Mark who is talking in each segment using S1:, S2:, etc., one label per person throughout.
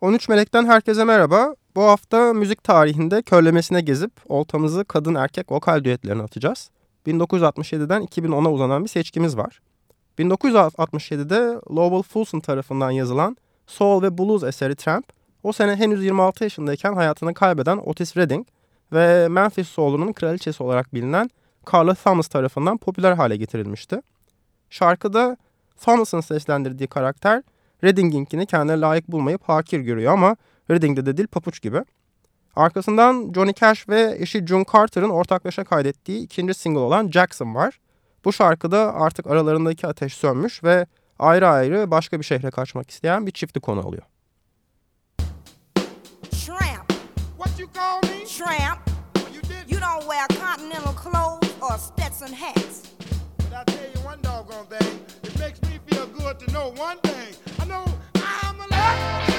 S1: 13 Melek'ten herkese merhaba. Bu hafta müzik tarihinde körlemesine gezip oltamızı kadın erkek vokal düetlerine atacağız. 1967'den 2010'a uzanan bir seçkimiz var. 1967'de Lowell Fulson tarafından yazılan Soul ve Blues eseri Tramp, o sene henüz 26 yaşındayken hayatını kaybeden Otis Redding ve Memphis Soul'unun kraliçesi olarak bilinen Carla Thomas tarafından popüler hale getirilmişti. Şarkıda Thomas'ın seslendirdiği karakter Redding'inkini kendine layık bulmayıp hakir görüyor ama Redding'de de dil papuç gibi. Arkasından Johnny Cash ve eşi June Carter'ın ortaklaşa kaydettiği ikinci single olan Jackson var. Bu şarkıda artık aralarındaki ateş sönmüş ve ayrı ayrı başka bir şehre kaçmak isteyen bir çifti konu alıyor.
S2: Tramp. What you call me? Tramp. You did. You don't wear continental clothes or Stetson hats. But I tell you one doggone thing, it makes me feel good to know one thing. I know I'm alive.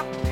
S2: A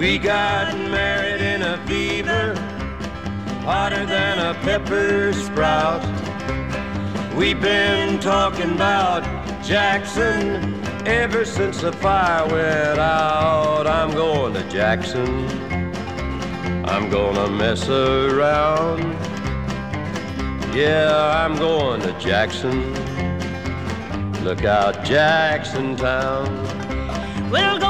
S3: We got married in a fever, hotter than a pepper sprout. We've been talking about Jackson ever since the fire went out. I'm going to Jackson. I'm gonna mess around. Yeah, I'm going to Jackson. Look out, Jackson Town.
S4: We'll go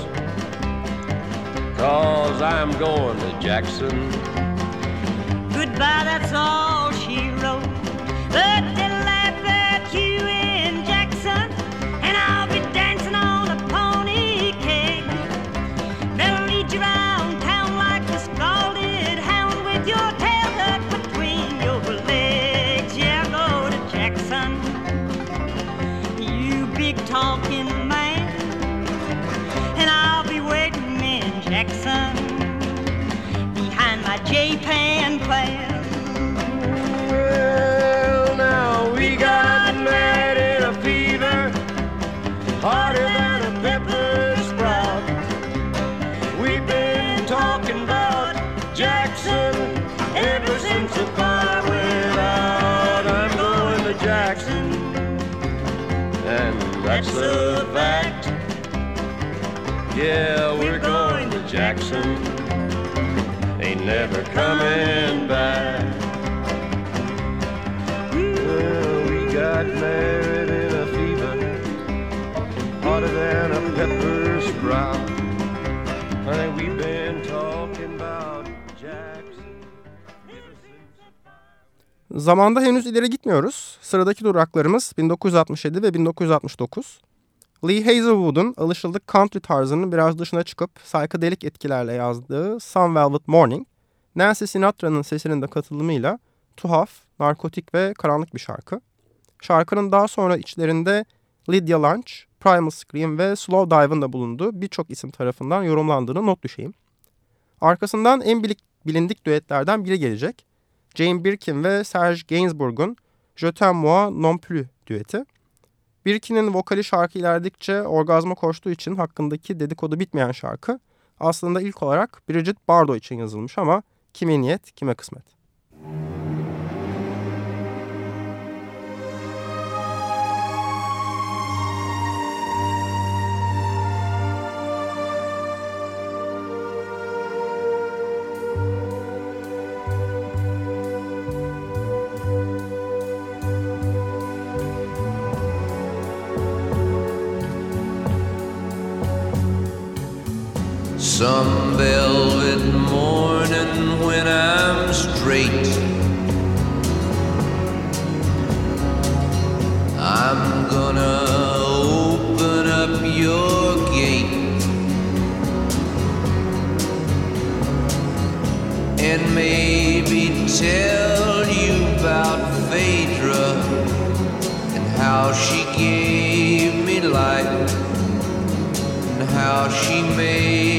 S3: cause I'm going to Jackson.
S4: Goodbye, that's all she wrote. But Jackson behind my J-Pan plan.
S3: Well, now we got mad in a fever, harder than a pepper sprout. We've been talking about Jackson ever since the fire went out. I'm going to Jackson, and that's a fact. Yeah, to Jackson. Ain't never coming back. Well, we got married in a fever, hotter than a pepper sprout. Honey, we've been talking about Jackson.
S1: Zamanda henüz ileri gitmiyoruz. Sıradaki duraklarımız 1967 ve 1969. Lee Hazelwood'un alışıldık country tarzının biraz dışına çıkıp psychedelic etkilerle yazdığı Sun Velvet Morning, Nancy Sinatra'nın sesinin de katılımıyla tuhaf, narkotik ve karanlık bir şarkı. Şarkının daha sonra içlerinde Lydia Lunch, Primal Scream ve Slow Dive'ın da bulunduğu birçok isim tarafından yorumlandığını not düşeyim. Arkasından en bilindik düetlerden biri gelecek. Jane Birkin ve Serge Gainsbourg'un Je t'aime moi non plus düeti. Birkin'in vokali şarkı ilerledikçe orgazma koştuğu için hakkındaki dedikodu bitmeyen şarkı aslında ilk olarak Bridget Bardot için yazılmış ama kime niyet kime kısmet.
S5: Some velvet morning when I'm straight. I'm gonna open up your gate and maybe tell you about Phaedra and how she gave me life and how she made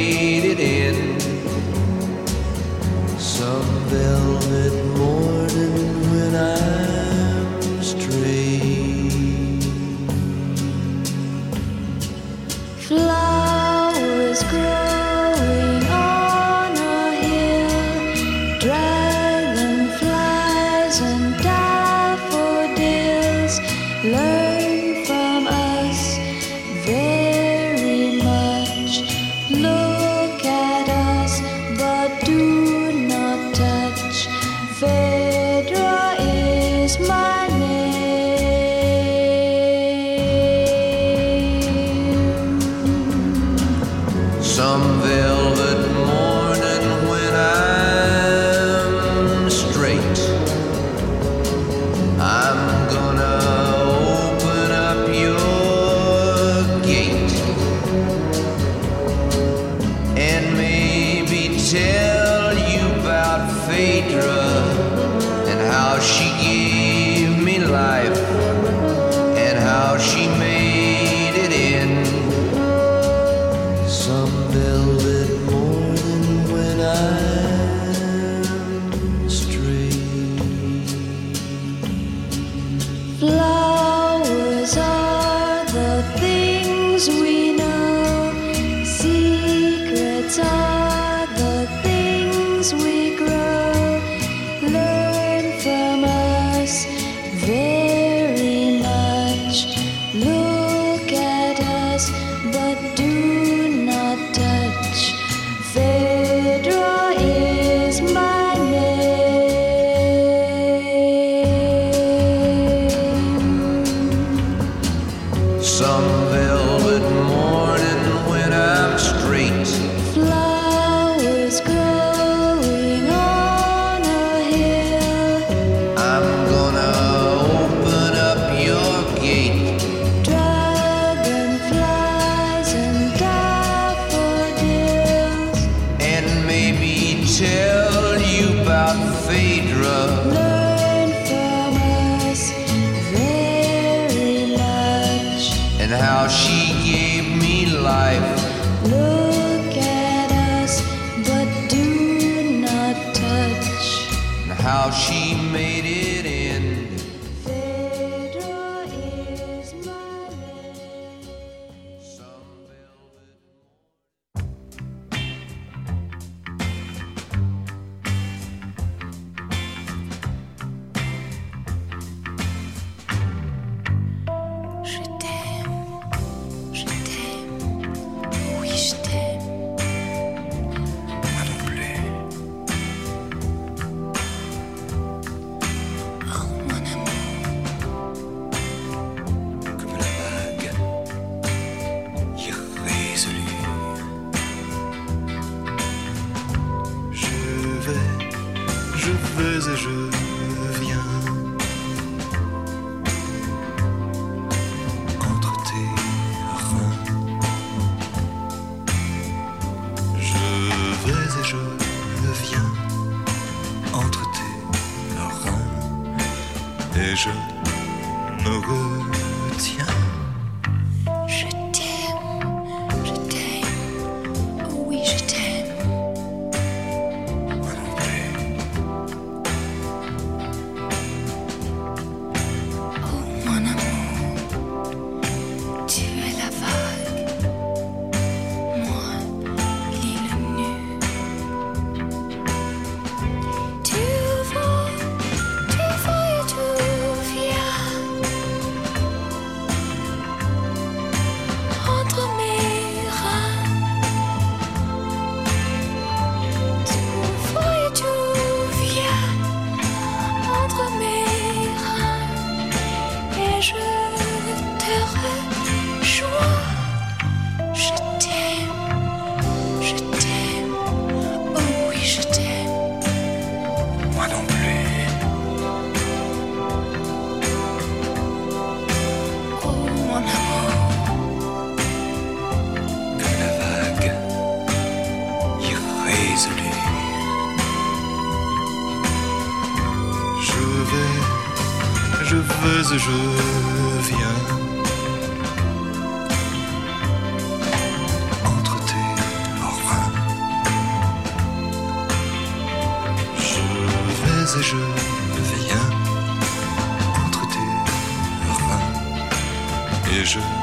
S6: Et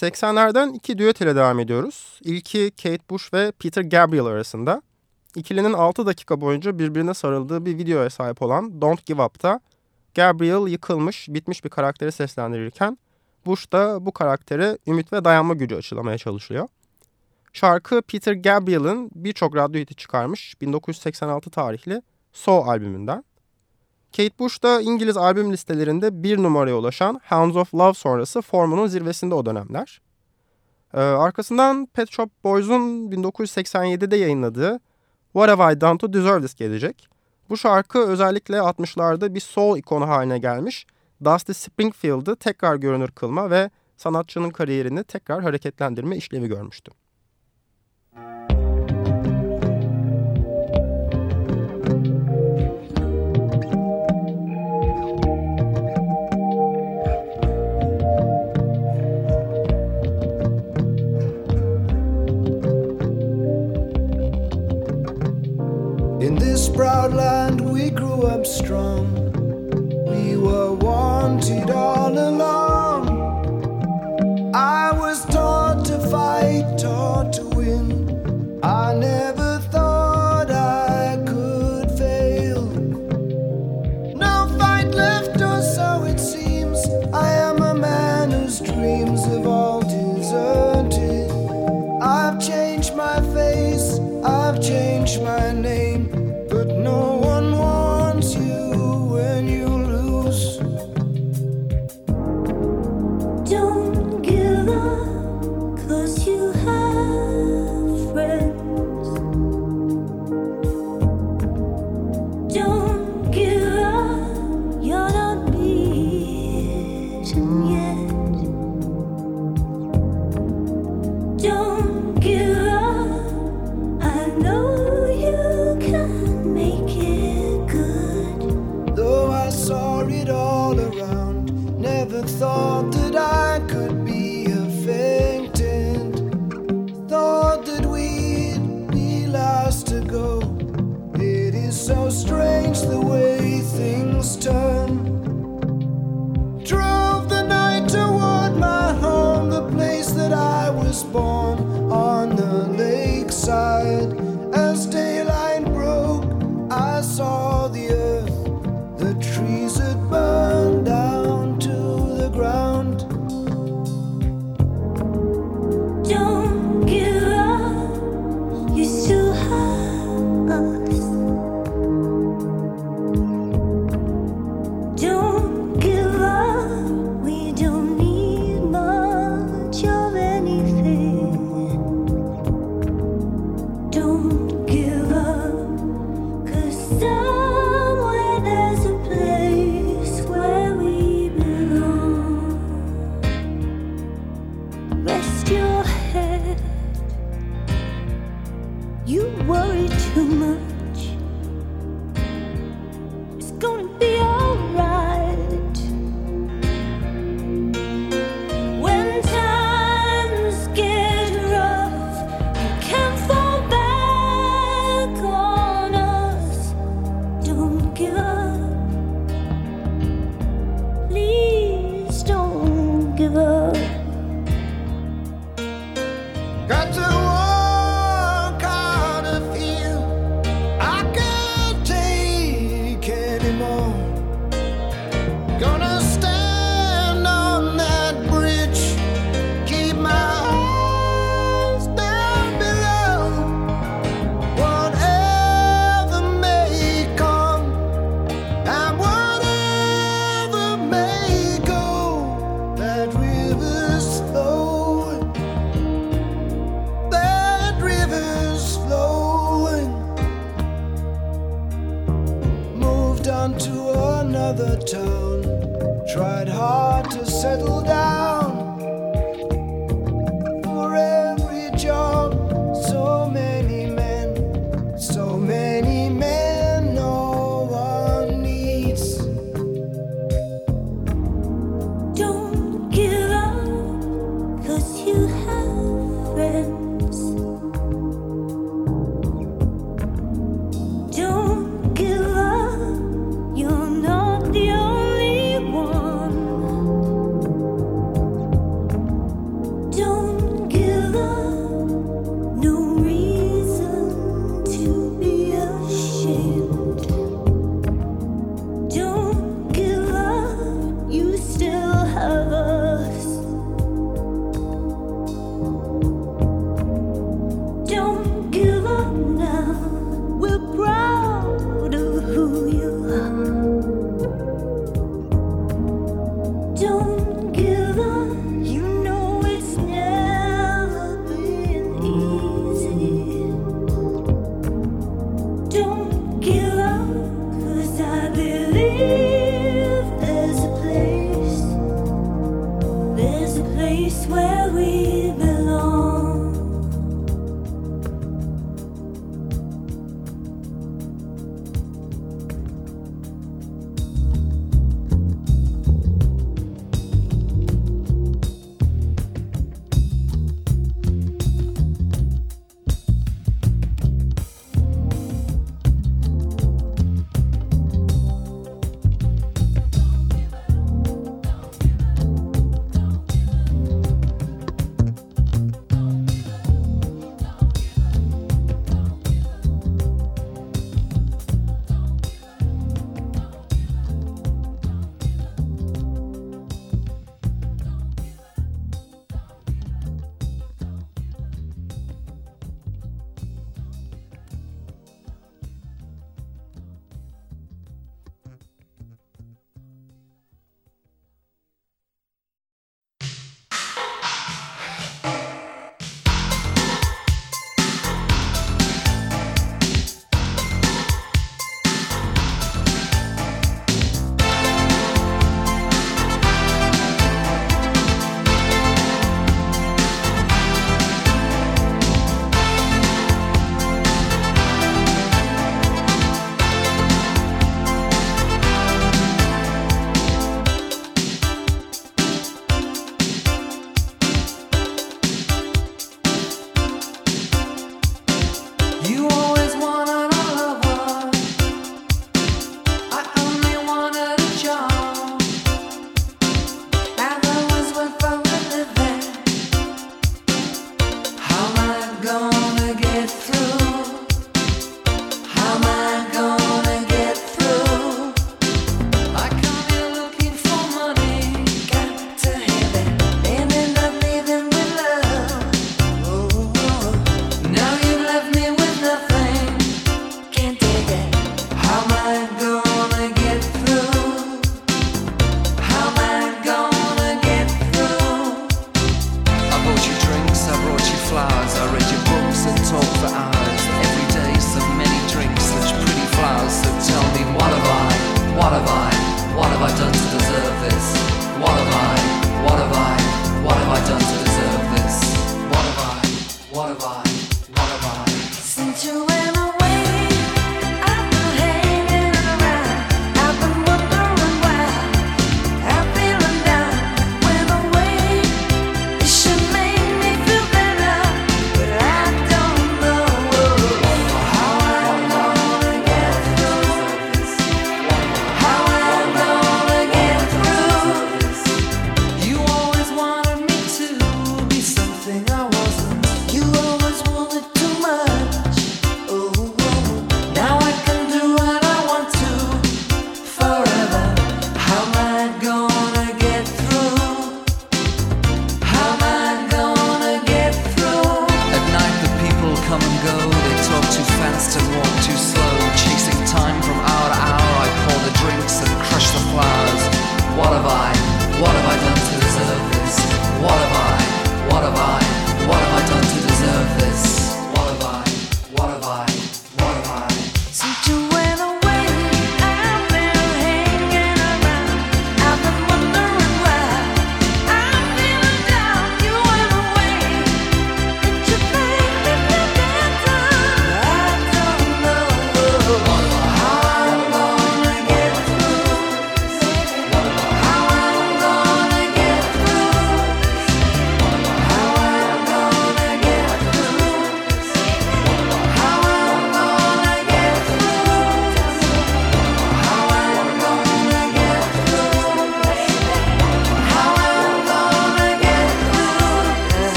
S1: 80'lerden iki düet ile devam ediyoruz. İlki Kate Bush ve Peter Gabriel arasında. İkilinin 6 dakika boyunca birbirine sarıldığı bir videoya sahip olan Don't Give Up'ta Gabriel yıkılmış, bitmiş bir karakteri seslendirirken Bush da bu karaktere ümit ve dayanma gücü aşılamaya çalışıyor. Şarkı Peter Gabriel'ın birçok radyo hiti çıkarmış 1986 tarihli Soul albümünden. Kate Bush da İngiliz albüm listelerinde bir numaraya ulaşan Hounds of Love sonrası formunun zirvesinde o dönemler. Ee, arkasından Pet Shop Boys'un 1987'de yayınladığı What Have I Done To Deserve This gelecek. Bu şarkı özellikle 60'larda bir soul ikonu haline gelmiş Dusty Springfield'ı tekrar görünür kılma ve sanatçının kariyerini tekrar hareketlendirme işlevi görmüştü.
S7: In proud land we grew up strong. We were wanted all along. I was taught to fight, taught to win. I never thought I could fail. No fight left, or so it seems. I am a man whose dreams have all deserted. I've changed my face, I've changed my name,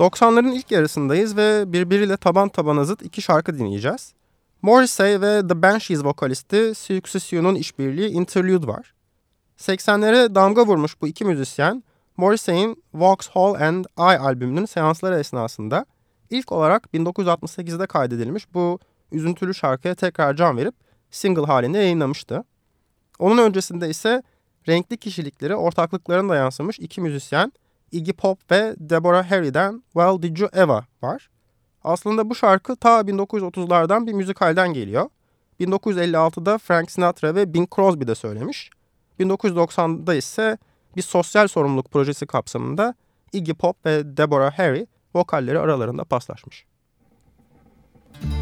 S1: 90'ların ilk yarısındayız ve birbiriyle taban tabana zıt iki şarkı dinleyeceğiz. Morrissey ve The Banshees vokalisti Succession'un işbirliği Interlude var. 80'lere damga vurmuş bu iki müzisyen, Morrissey'in Vauxhall and I albümünün seansları esnasında ilk olarak 1968'de kaydedilmiş bu üzüntülü şarkıya tekrar can verip single halinde yayınlamıştı. Onun öncesinde ise renkli kişilikleri ortaklıklarına da yansımış iki müzisyen Iggy Pop ve Deborah Harry'den Well Did You Ever var. Aslında bu şarkı ta 1930'lardan bir müzikalden geliyor. 1956'da Frank Sinatra ve Bing Crosby de söylemiş. 1990'da ise bir sosyal sorumluluk projesi kapsamında Iggy Pop ve Deborah Harry vokalleri aralarında paslaşmış.
S8: Time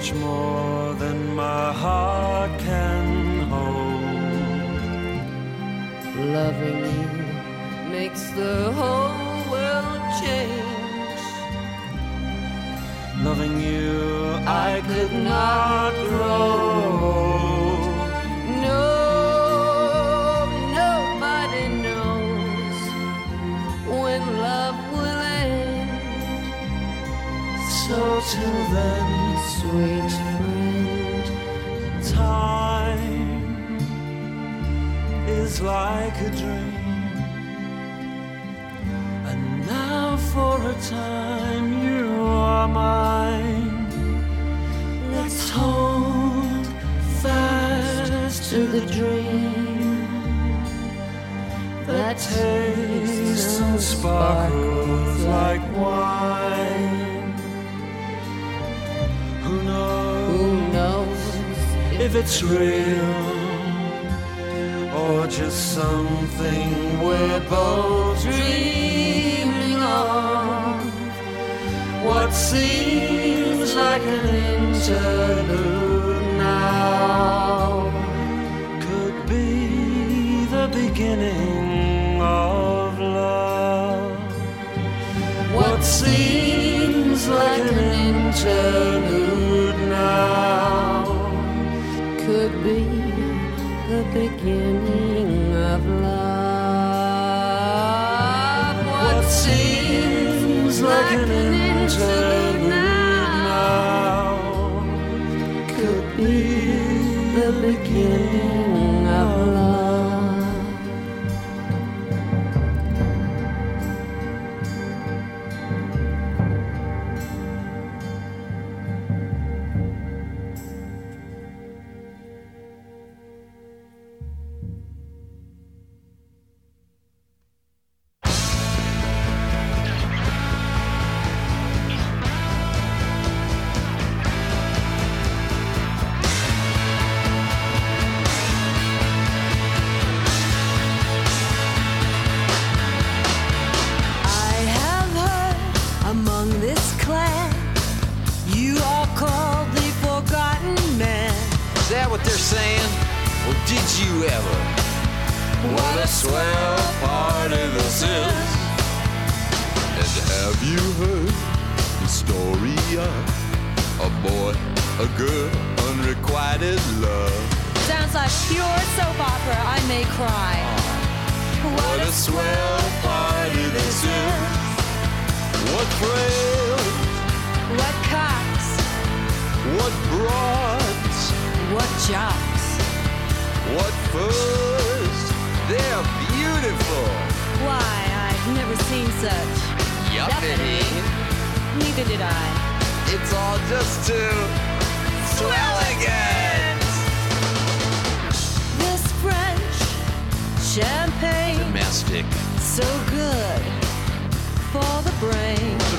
S3: much more than my heart can hold.
S8: Loving you makes the whole world change.
S3: Loving you, I could not grow.
S8: No, nobody knows when love will end.
S3: So till then, like a dream. And now for a time you are mine. Let's hold fast
S8: to the dream
S3: that tastes and sparkles like wine. Who knows?
S8: Who knows
S3: if it's real just something we're both dreaming of. What seems like an interlude now could be the beginning of love. What seems like an interlude now
S8: could be the beginning of love.
S3: What seems like an interlude now
S8: could be the beginning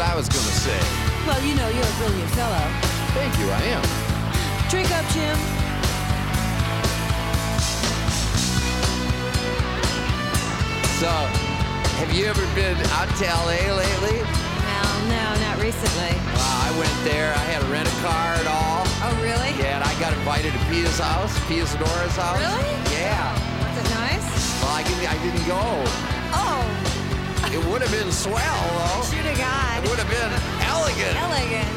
S9: what
S10: I
S9: was gonna say.
S10: Well, you know you're a brilliant fellow.
S9: Thank you, I am.
S10: Drink up, Jim.
S9: So, have you ever been out to LA lately?
S10: No, no, not recently.
S9: Wow, I went there. I had to rent a car and all.
S10: Oh, really?
S9: Yeah, and I got invited to Pia's house, Pia Zadora's house.
S10: Really?
S9: Yeah.
S10: Oh, was it nice?
S9: Well, I didn't, I didn't go.
S10: Oh,
S9: It would have been swell, though.
S10: shoot a God.
S9: It would have been elegant.
S10: Elegant.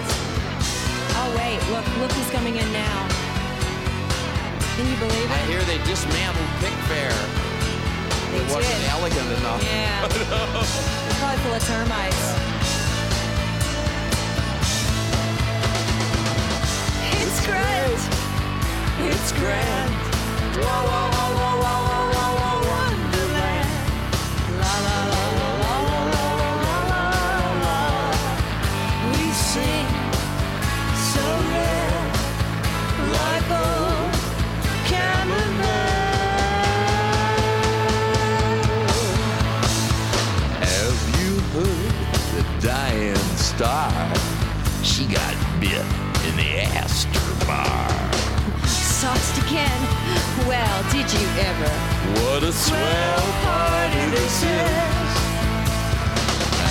S10: Oh, wait, look, look who's coming in now. Can you believe it?
S9: I hear they dismantled Pick Fair.
S10: They
S9: It wasn't
S10: did.
S9: elegant enough.
S10: Yeah. Probably full of termites. It's grand.
S9: It's grand.
S10: Whoa, whoa, whoa, whoa, whoa, whoa, whoa, whoa,
S9: Star? She got bit in the Astor Bar.
S10: Sauced again. Well, did you ever?
S9: What a swell party this is.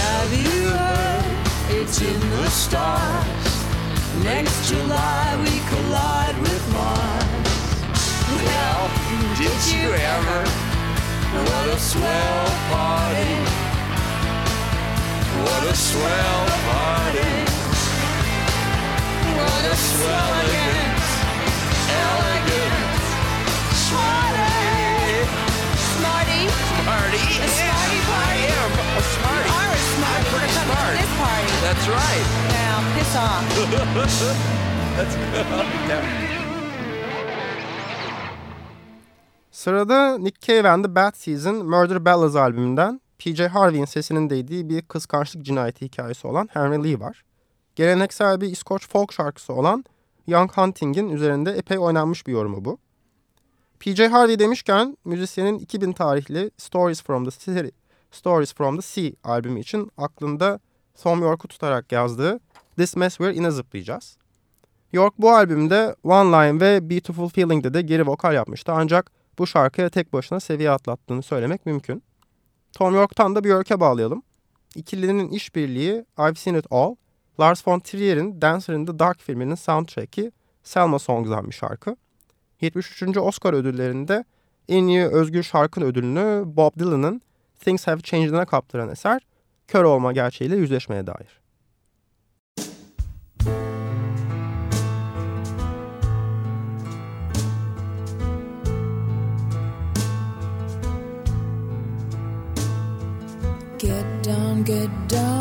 S10: Have you heard? It's in the stars. Next July we collide with Mars. Well,
S9: Did you ever? What a swell party. What a swell party. What a swell elegant, elegant,
S10: Smarty,
S9: smarty,
S10: Smarty,
S9: smarty.
S10: A smarty party.
S9: I am a smarty.
S10: you are a smart.
S9: I'm pretty smart.
S10: This party.
S9: That's right.
S10: Now, piss off.
S9: That's good.
S1: Sırada Nick Cave and the Bad Season Murder Ballads albümünden PJ Harvey'in sesinin değdiği bir kıskançlık cinayeti hikayesi olan Henry Lee var. Geleneksel bir İskoç folk şarkısı olan Young Hunting'in üzerinde epey oynanmış bir yorumu bu. PJ Harvey demişken müzisyenin 2000 tarihli Stories from the City, Stories from the Sea albümü için aklında Tom York'u tutarak yazdığı This Mess We're In'e zıplayacağız. York bu albümde One Line ve Beautiful Feeling'de de geri vokal yapmıştı ancak bu şarkıya tek başına seviye atlattığını söylemek mümkün. Tom York'tan da bir örke bağlayalım. İkilinin işbirliği I've Seen It All, Lars von Trier'in Dancer in the Dark filminin soundtrack'i Selma Songs'dan bir şarkı. 73. Oscar ödüllerinde en iyi özgür şarkı ödülünü Bob Dylan'ın Things Have Changed'ına kaptıran eser, kör olma gerçeğiyle yüzleşmeye dair.
S11: Get down,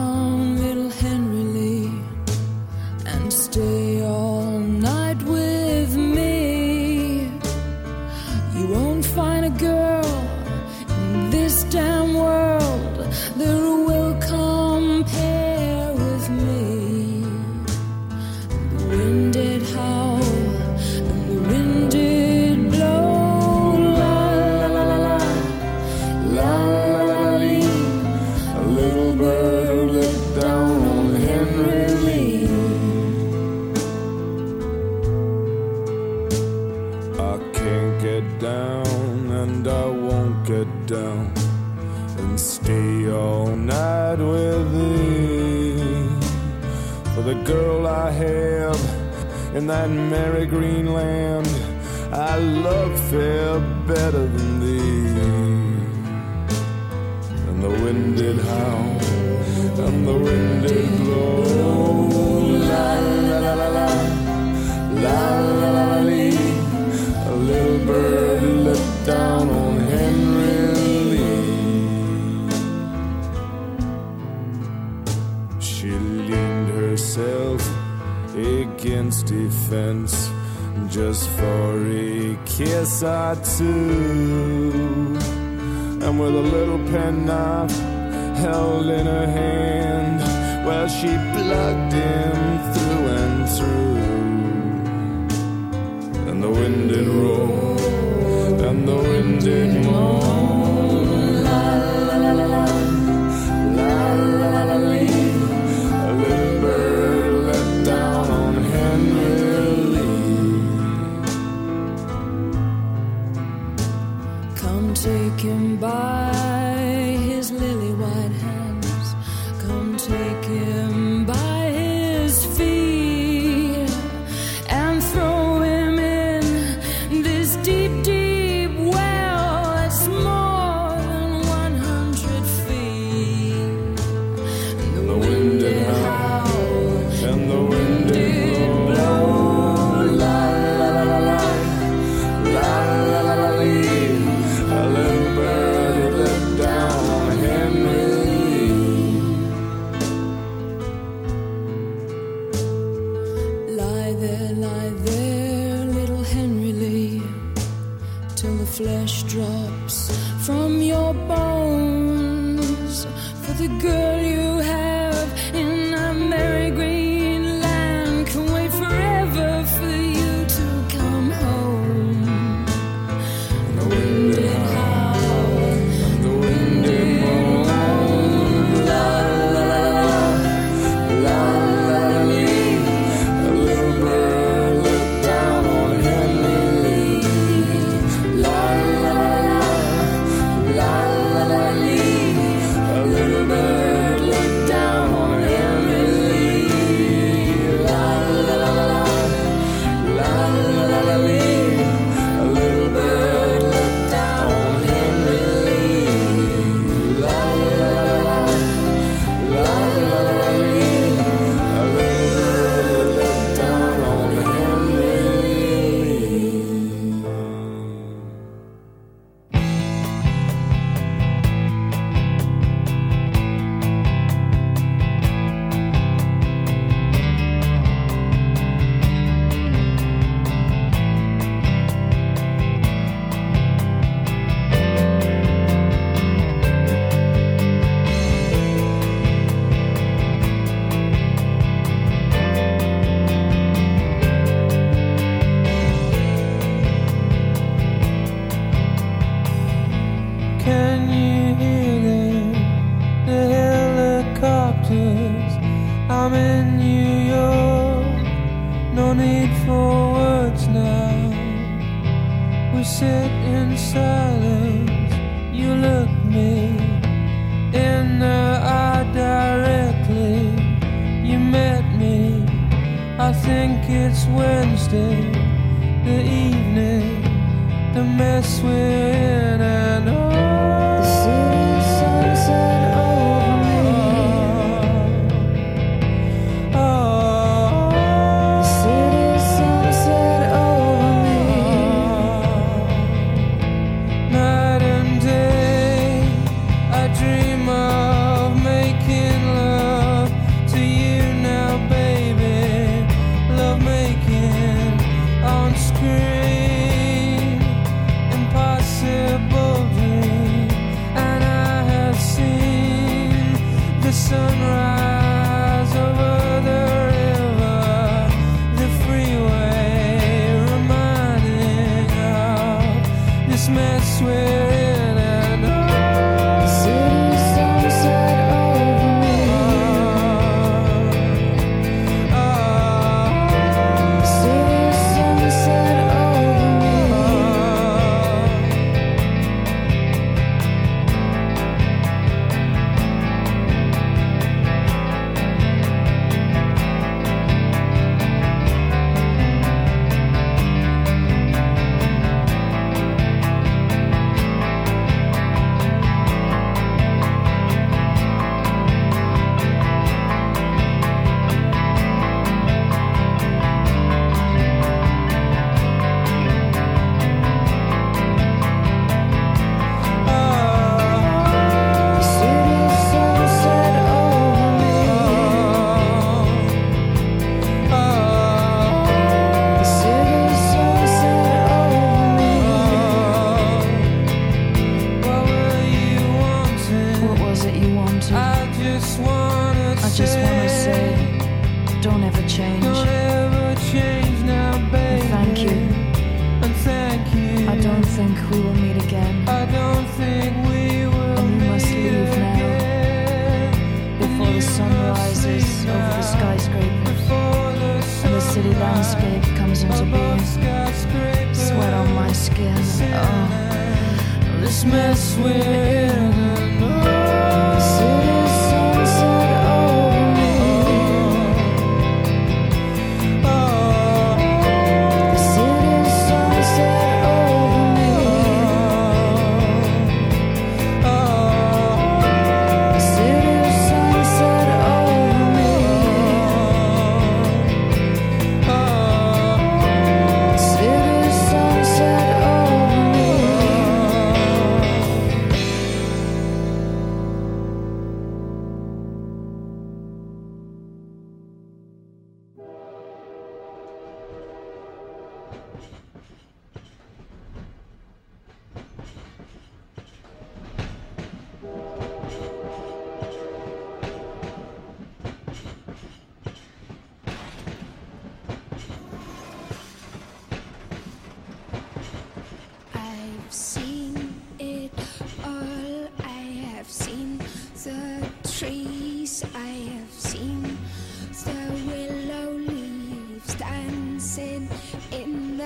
S12: I'm in New York. No need for words now. We sit in silence. You look me in the eye directly. You met me. I think it's Wednesday, the evening, the mess we're in, and oh.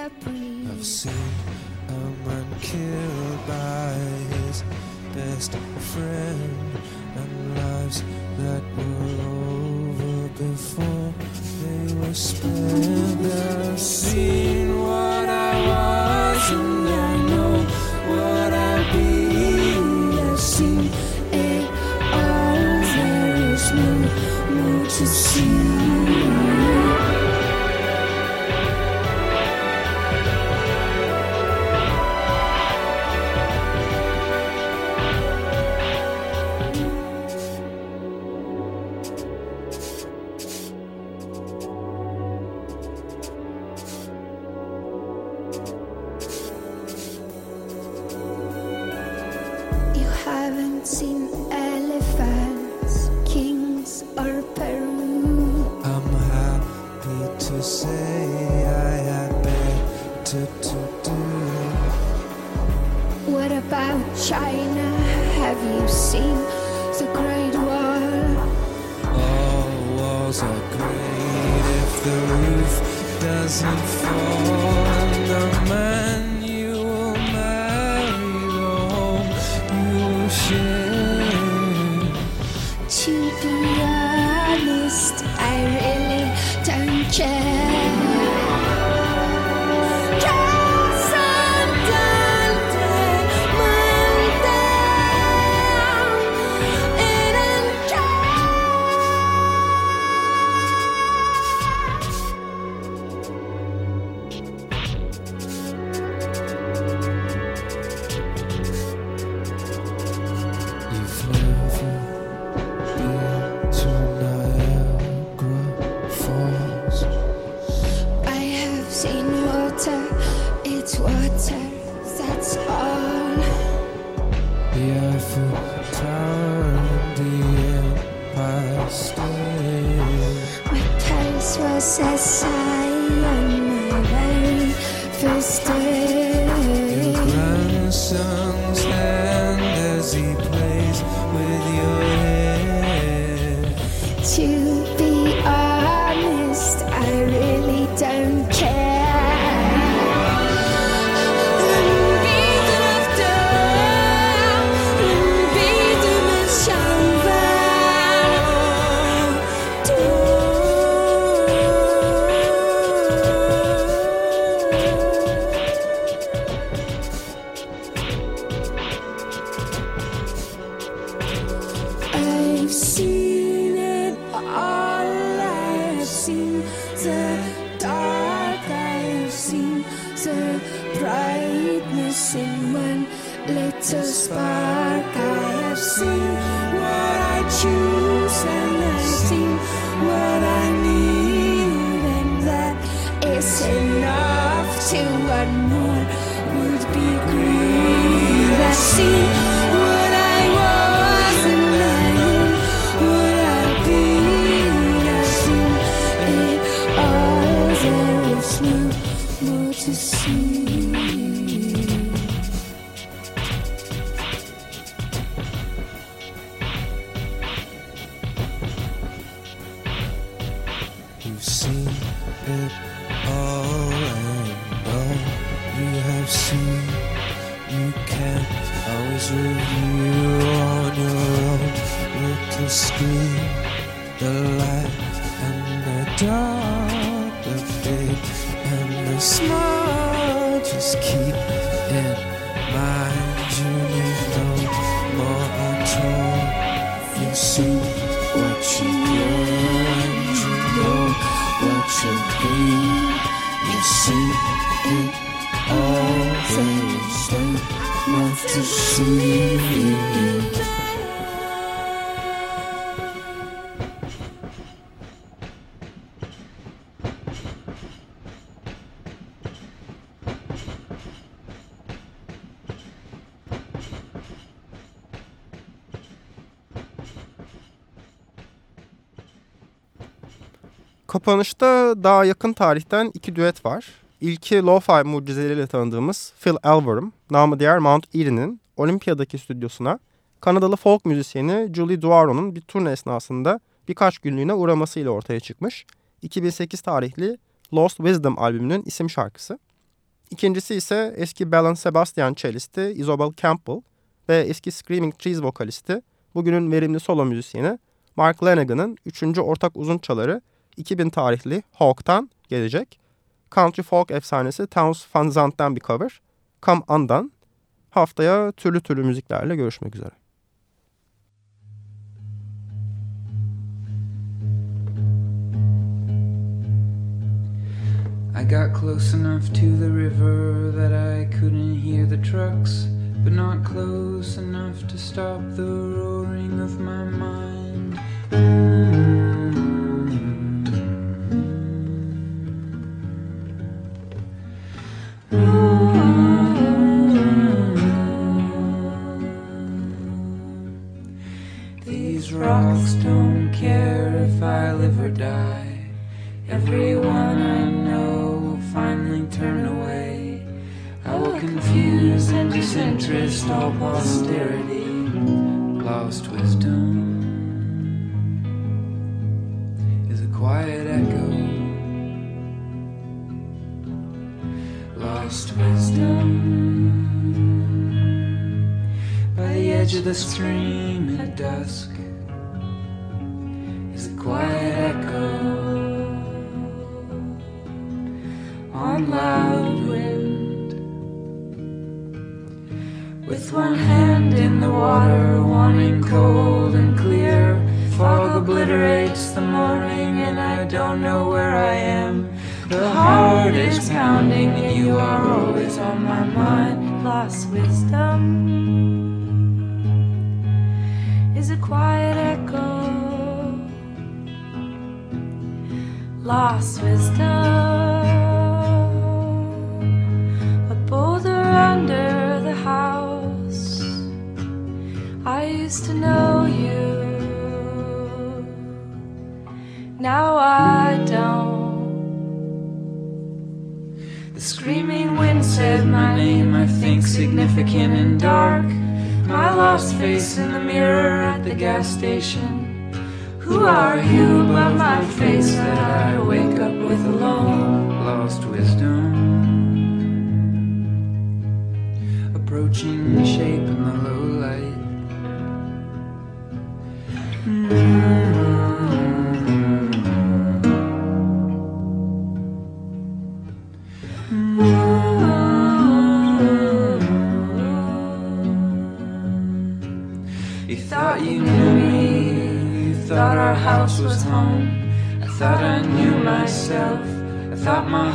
S12: I
S8: breathe.
S13: I've seen
S12: a man killed by his best friend, and lives that were over before they were spent. I've seen. seen
S13: it all
S12: and all you
S13: have seen. You can't always review on
S12: your
S13: own little screen
S12: the light and the dark.
S1: Kapanışta daha yakın tarihten iki düet var. İlki lo-fi mucizeleriyle tanıdığımız Phil Elverum, namı diğer Mount Erie'nin Olimpiya'daki stüdyosuna Kanadalı folk müzisyeni Julie Duaron'un bir turne esnasında birkaç günlüğüne uğramasıyla ortaya çıkmış 2008 tarihli Lost Wisdom albümünün isim şarkısı. İkincisi ise eski Bell Sebastian cellisti Isobel Campbell ve eski Screaming Trees vokalisti bugünün verimli solo müzisyeni Mark Lanigan'ın üçüncü ortak uzun çaları 2000 tarihli Hawk'tan gelecek. Country folk efsanesi Towns Van Zandt'ten bir cover. Come Undone. Haftaya türlü türlü müziklerle görüşmek üzere.
S14: I got close enough to the river that I couldn't hear the trucks, but not close enough to stop the roaring of my mind. Who are you but my face that I wake up with alone? Lost wisdom. Approaching shape in the low light. You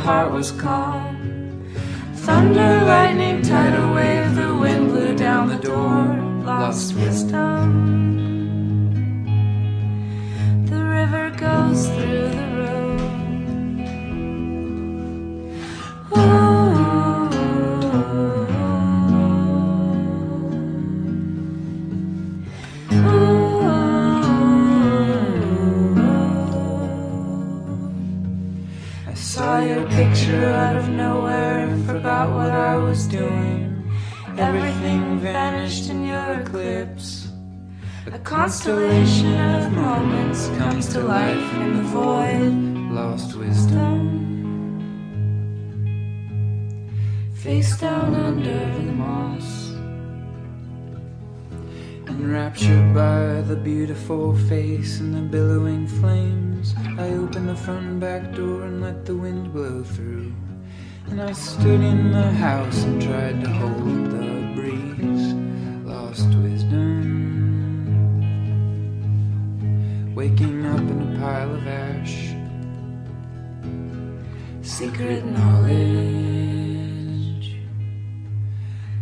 S14: heart was calm. Thunder, lightning, tidal wave, the wind blew down the door. Lost wisdom. Out of nowhere and forgot what I was doing. Everything vanished in your eclipse. A constellation of moments comes to life in the void. Lost wisdom. Face down under the moss. Enraptured by the beautiful face and the billowing flames, I opened the front and back door and let the wind blow through. And I stood in the house and tried to hold the breeze. Lost wisdom. Waking up in a pile of ash. Secret knowledge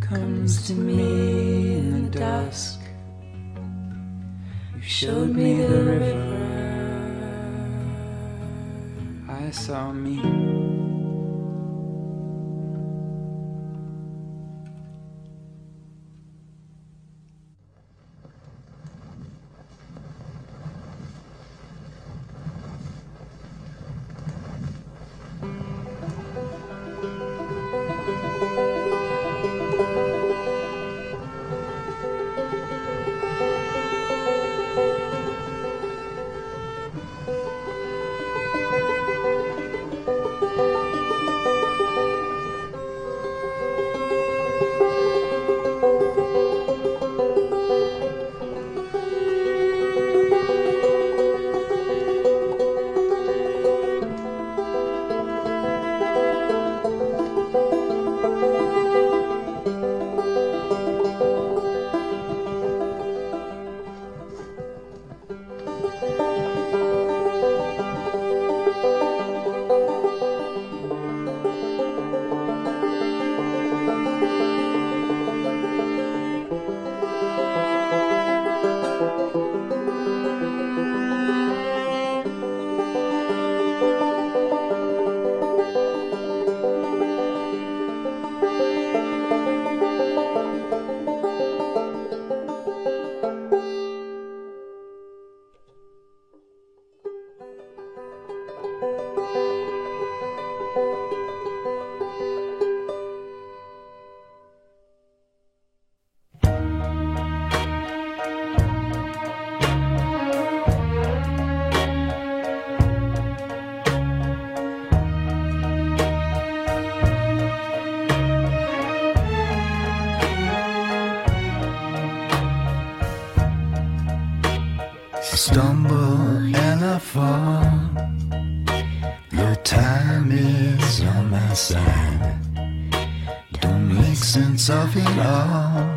S14: comes to me in the dusk. Showed me the river. I saw me.
S6: Stumble and I fall. The time is on my side. Don't make sense of it all.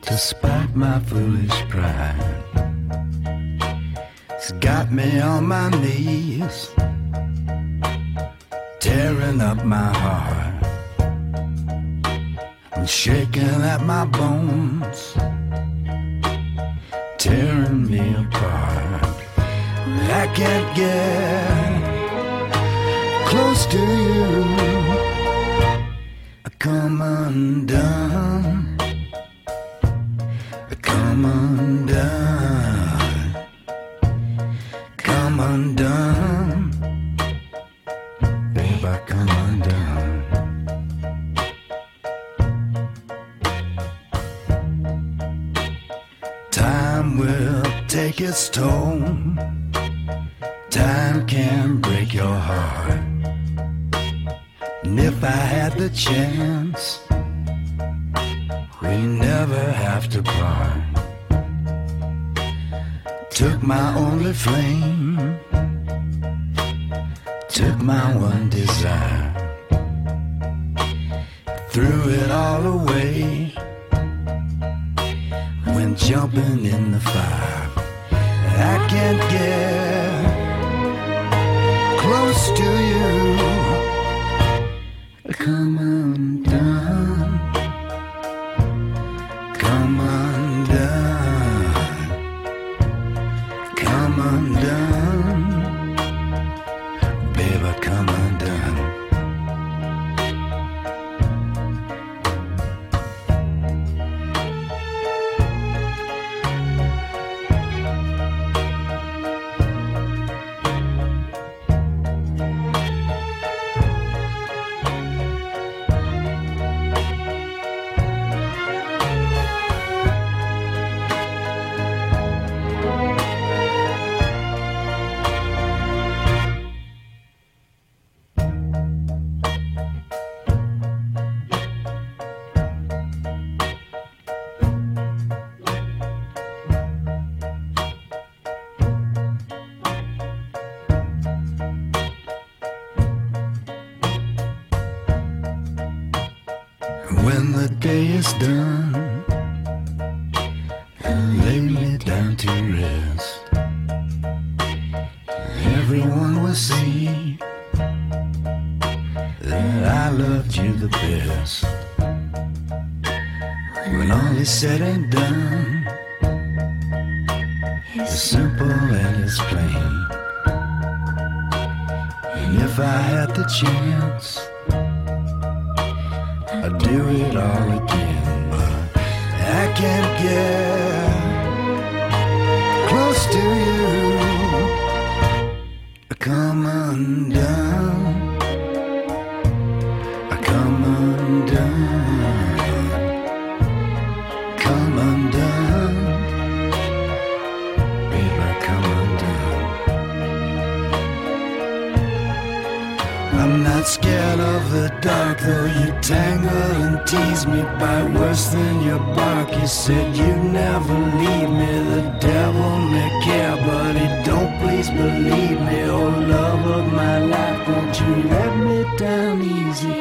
S6: Despite my foolish pride, it's got me on my knees, tearing up my heart and shaking at my bones tearing me apart. I can't get close to you. I come undone. Come come undone. I'm not scared of the dark, though you tangle and tease me by worse than your bark. You said you'd never leave me, the devil may care, but he don't please believe me. Oh, love of my life, won't you let me down easy?